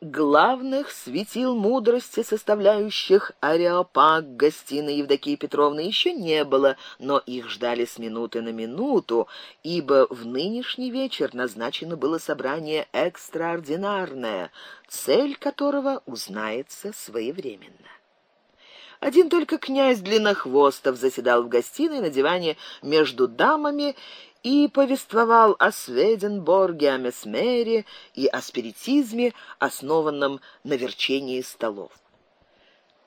главных светил мудрости, составляющих ареопаг гостиной Евдокии Петровны, еще не было, но их ждали с минуты на минуту, ибо в нынешний вечер назначено было собрание экстраординарное, цель которого узнается своевременно. Один только князь Длиннохвостов заседал в гостиной на диване между дамами и повествовал о Сведенборге, о Месмере и о спиритизме, основанном на верчении столов.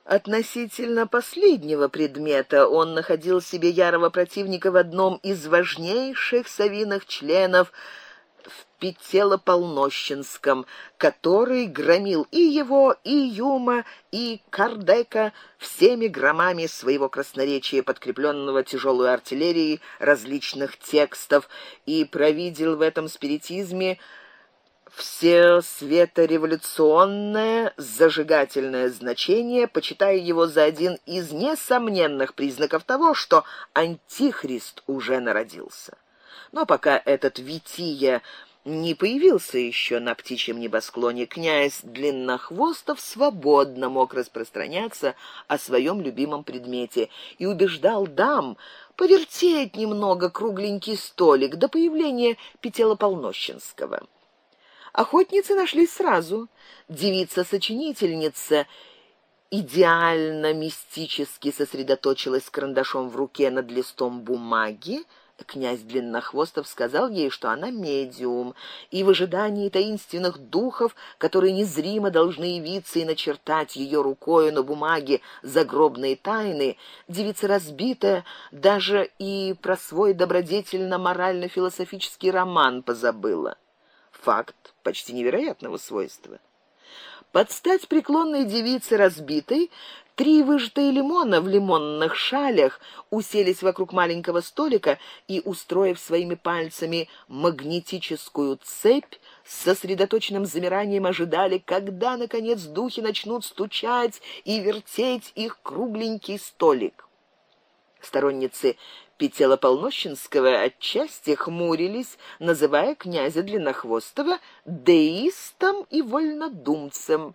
Относительно последнего предмета он находил себе ярого противника в одном из важнейших совиных членов в Петелополнощенском, который громил и его, и Юма, и Кардека всеми громами своего красноречия, подкрепленного тяжелой артиллерией различных текстов, и провидел в этом спиритизме все светореволюционное зажигательное значение, почитая его за один из несомненных признаков того, что антихрист уже народился. Но пока этот Вития не появился еще на птичьем небосклоне, князь Длиннохвостов свободно мог распространяться о своем любимом предмете и убеждал дам повертеть немного кругленький столик до появления Петелополнощенского. Охотницы нашлись сразу. Девица-сочинительница идеально мистически сосредоточилась карандашом в руке над листом бумаги, Князь Длиннохвостов сказал ей, что она медиум, и в ожидании таинственных духов, которые незримо должны явиться и начертать ее рукой на бумаге загробные тайны, девица разбитая даже и про свой добродетельно-морально-философический роман позабыла. Факт почти невероятного свойства. Под стать преклонной девице разбитой Три выжатые лимона в лимонных шалях уселись вокруг маленького столика и, устроив своими пальцами магнетическую цепь, с сосредоточенным замиранием ожидали, когда наконец духи начнут стучать и вертеть их кругленький столик. Сторонницы Петелополнощенского отчасти хмурились, называя князя Длиннохвостого деистом и вольнодумцем,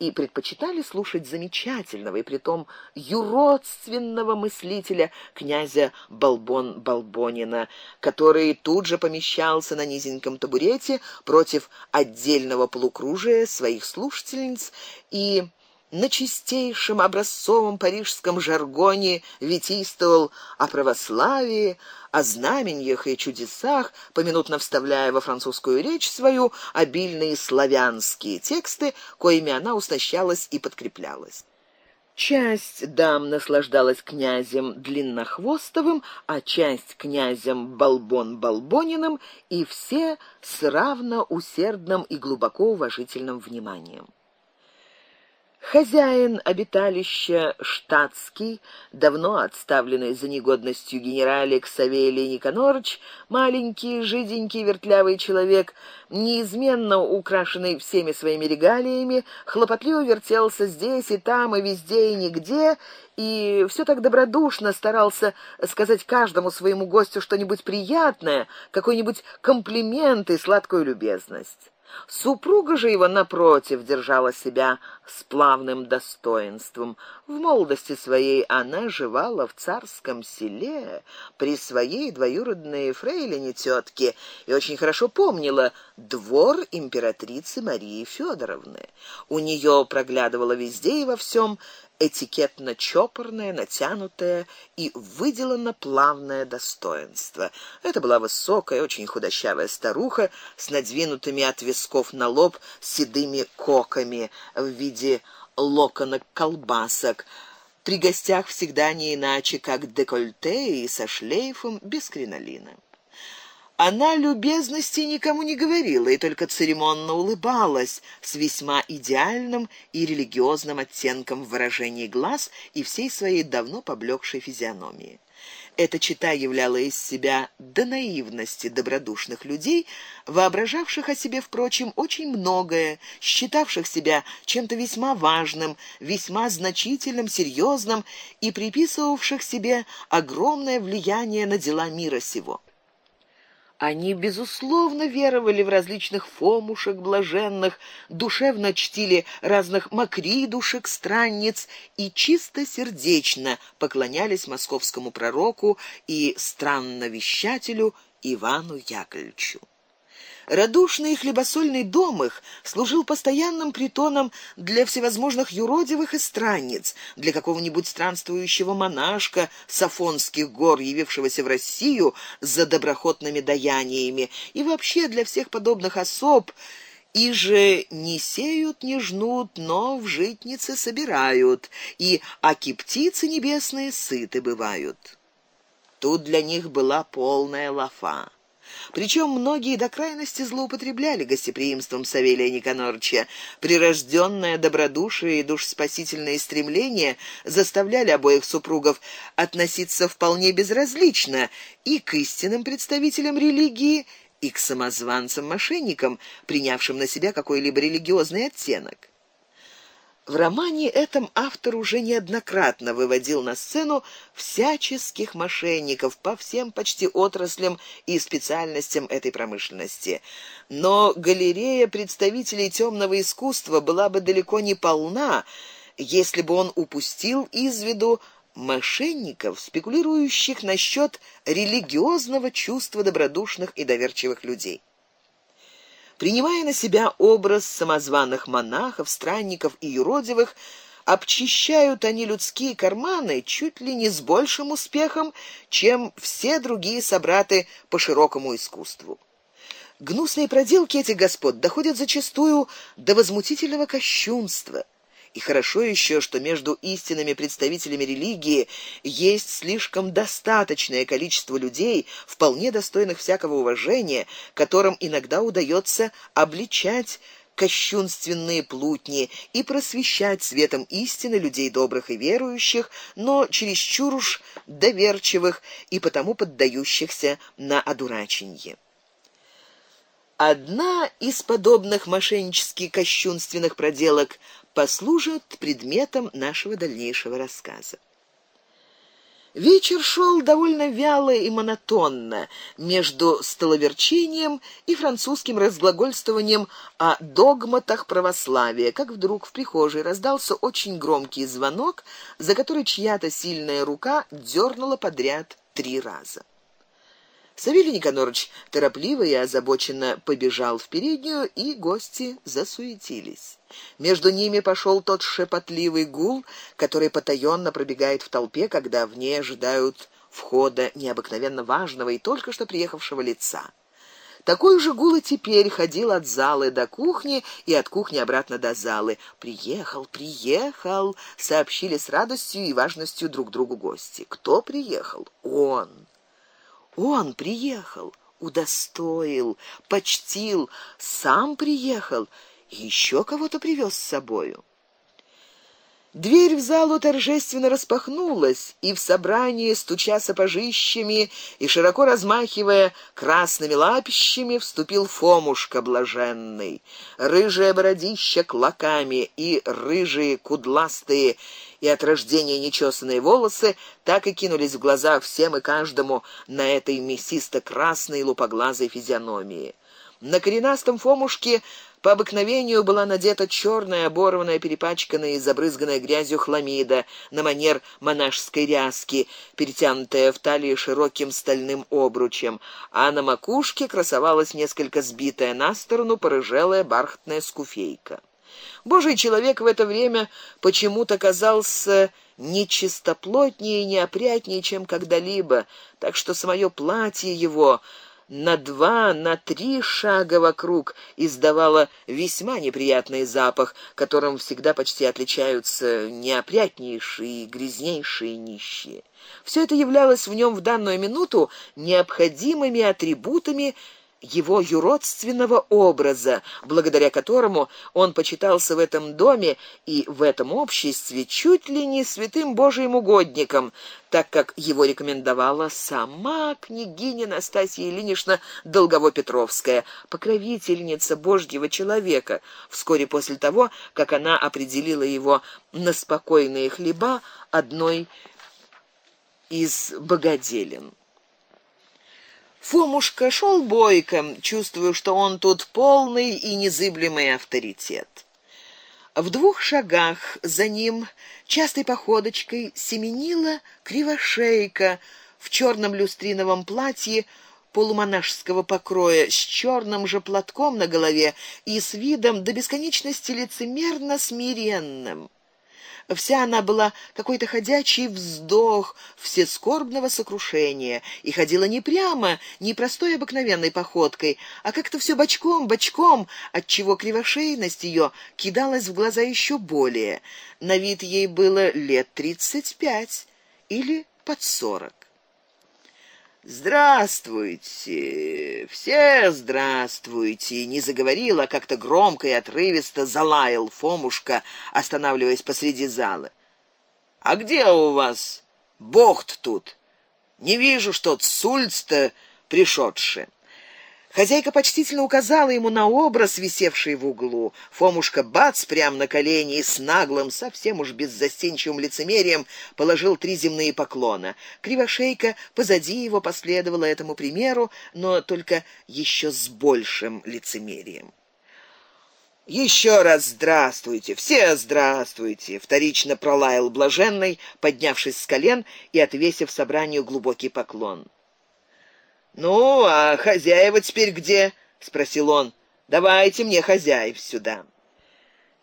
и предпочитали слушать замечательного и притом юродственного мыслителя князя Балбон Балбонина, который тут же помещался на низеньком табурете против отдельного полукружия своих слушательниц и на чистейшем образцовом парижском жаргоне витийствовал о православии, о знамениях и чудесах, поминутно вставляя во французскую речь свою обильные славянские тексты, коими она уснащалась и подкреплялась. Часть дам наслаждалась князем Длиннохвостовым, а часть князем Балбон-Балбониным, и все с равно усердным и глубоко уважительным вниманием. Хозяин обиталища штатский, давно отставленный за негодностью генералик Савелий Никонорович, маленький, жиденький, вертлявый человек, неизменно украшенный всеми своими регалиями, хлопотливо вертелся здесь и там и везде и нигде, и все так добродушно старался сказать каждому своему гостю что-нибудь приятное, какой-нибудь комплимент и сладкую любезность. Супруга же его напротив держала себя с плавным достоинством. В молодости своей она живала в царском селе при своей двоюродной фрейлине тетке и очень хорошо помнила двор императрицы Марии Федоровны. У нее проглядывало везде и во всем этикетно чопорное, натянутое и выделано плавное достоинство. Это была высокая, очень худощавая старуха с надвинутыми от висков на лоб седыми коками в виде локонок колбасок. При гостях всегда не иначе, как декольте и со шлейфом без кринолина. Она любезности никому не говорила и только церемонно улыбалась с весьма идеальным и религиозным оттенком в выражении глаз и всей своей давно поблекшей физиономии. Эта чита являла из себя до наивности добродушных людей, воображавших о себе, впрочем, очень многое, считавших себя чем-то весьма важным, весьма значительным, серьезным и приписывавших себе огромное влияние на дела мира сего. Они безусловно веровали в различных фомушек блаженных, душевно чтили разных макридушек, странниц и чисто сердечно поклонялись московскому пророку и странновещателю Ивану Яковлевичу. Радушный хлебосольный дом их служил постоянным притоном для всевозможных юродивых и странниц, для какого-нибудь странствующего монашка с Афонских гор, явившегося в Россию за доброхотными даяниями, и вообще для всех подобных особ, и же не сеют, не жнут, но в житнице собирают, и аки птицы небесные сыты бывают. Тут для них была полная лафа. Причем многие до крайности злоупотребляли гостеприимством Савелия Никанорча. Прирожденное добродушие и душспасительные стремления заставляли обоих супругов относиться вполне безразлично и к истинным представителям религии, и к самозванцам-мошенникам, принявшим на себя какой-либо религиозный оттенок. В романе этом автор уже неоднократно выводил на сцену всяческих мошенников по всем почти отраслям и специальностям этой промышленности. Но галерея представителей темного искусства была бы далеко не полна, если бы он упустил из виду мошенников, спекулирующих насчет религиозного чувства добродушных и доверчивых людей. Принимая на себя образ самозваных монахов, странников и юродивых, обчищают они людские карманы чуть ли не с большим успехом, чем все другие собраты по широкому искусству. Гнусные проделки этих господ доходят зачастую до возмутительного кощунства. И хорошо еще, что между истинными представителями религии есть слишком достаточное количество людей, вполне достойных всякого уважения, которым иногда удается обличать кощунственные плутни и просвещать светом истины людей добрых и верующих, но чересчур уж доверчивых и потому поддающихся на одураченье. Одна из подобных мошеннически кощунственных проделок послужит предметом нашего дальнейшего рассказа. Вечер шел довольно вяло и монотонно между столоверчением и французским разглагольствованием о догматах православия, как вдруг в прихожей раздался очень громкий звонок, за который чья-то сильная рука дернула подряд три раза. Савелий Никонорович торопливо и озабоченно побежал в переднюю, и гости засуетились. Между ними пошел тот шепотливый гул, который потаенно пробегает в толпе, когда в ней ожидают входа необыкновенно важного и только что приехавшего лица. Такой же гул и теперь ходил от залы до кухни и от кухни обратно до залы. Приехал, приехал, сообщили с радостью и важностью друг другу гости. Кто приехал? Он. Он приехал, удостоил, почтил, сам приехал, еще кого-то привез с собою. Дверь в залу торжественно распахнулась, и в собрании, стуча сапожищами и широко размахивая красными лапищами, вступил Фомушка блаженный. Рыжее бородище клоками и рыжие кудластые и от рождения нечесанные волосы так и кинулись в глаза всем и каждому на этой мясисто-красной лупоглазой физиономии. На коренастом Фомушке по обыкновению была надета черная, оборванная, перепачканная и забрызганная грязью хламида на манер монашеской ряски, перетянутая в талии широким стальным обручем, а на макушке красовалась несколько сбитая на сторону порыжелая бархатная скуфейка. Божий человек в это время почему-то казался нечистоплотнее и неопрятнее, чем когда-либо, так что самое платье его на два, на три шага вокруг издавала весьма неприятный запах, которым всегда почти отличаются неопрятнейшие и грязнейшие нищие. Все это являлось в нем в данную минуту необходимыми атрибутами его юродственного образа, благодаря которому он почитался в этом доме и в этом обществе чуть ли не святым Божиим угодником, так как его рекомендовала сама княгиня Настасья Ильинична Долгово-Петровская, покровительница Божьего человека, вскоре после того, как она определила его на спокойные хлеба одной из богоделин. Фомушка шел бойко, чувствуя, что он тут полный и незыблемый авторитет. В двух шагах за ним частой походочкой семенила кривошейка в черном люстриновом платье полумонашеского покроя с черным же платком на голове и с видом до бесконечности лицемерно смиренным. Вся она была какой-то ходячий вздох всескорбного сокрушения и ходила не прямо, не простой обыкновенной походкой, а как-то все бочком, бочком, отчего кривошейность ее кидалась в глаза еще более. На вид ей было лет тридцать пять или под сорок. Здравствуйте, все здравствуйте, не заговорила, как-то громко и отрывисто залаял Фомушка, останавливаясь посреди зала. А где у вас богт тут? Не вижу, что с улиц-то пришедший. Хозяйка почтительно указала ему на образ, висевший в углу. Фомушка бац прямо на колени и с наглым, совсем уж беззастенчивым лицемерием положил три земные поклона. Кривошейка позади его последовала этому примеру, но только еще с большим лицемерием. Еще раз здравствуйте, все здравствуйте, вторично пролаял блаженный, поднявшись с колен и отвесив собранию глубокий поклон. Ну, а хозяева теперь где? спросил он. Давайте мне хозяев сюда.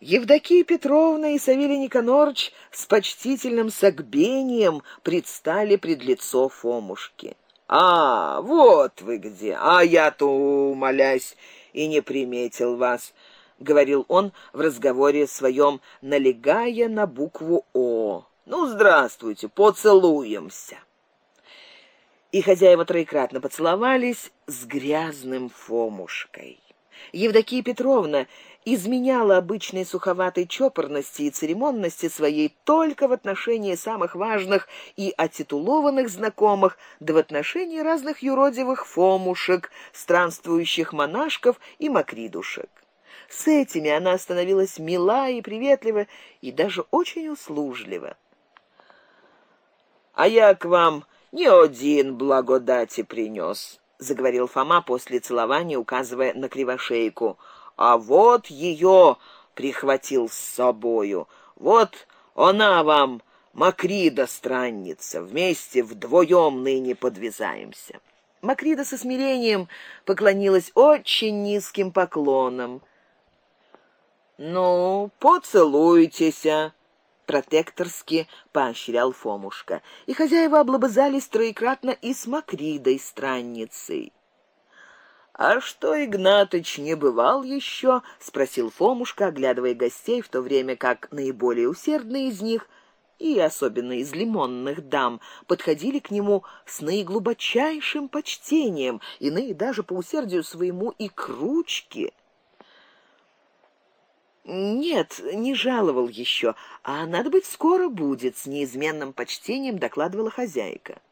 Евдокия Петровна и Савелий Никонорович с почтительным согбением предстали пред лицо Фомушки. А, вот вы где. А я-то умолясь и не приметил вас, говорил он в разговоре своем, налегая на букву О. Ну, здравствуйте, поцелуемся и хозяева троекратно поцеловались с грязным Фомушкой. Евдокия Петровна изменяла обычной суховатой чопорности и церемонности своей только в отношении самых важных и отитулованных знакомых, да в отношении разных юродивых фомушек, странствующих монашков и макридушек. С этими она становилась мила и приветлива и даже очень услужлива. А я к вам не один благодати принес, заговорил Фома после целования, указывая на кривошейку. А вот ее прихватил с собою. Вот она вам Макрида странница, вместе вдвоем ныне подвязаемся. Макрида со смирением поклонилась очень низким поклоном. Ну, поцелуйтесь, протекторски поощрял Фомушка, и хозяева облобызались троекратно и с Макридой странницей. А что Игнатыч не бывал еще? спросил Фомушка, оглядывая гостей, в то время как наиболее усердные из них и особенно из лимонных дам подходили к нему с наиглубочайшим почтением, иные даже по усердию своему и к ручке. Нет, не жаловал еще, а надо быть скоро будет, с неизменным почтением докладывала хозяйка.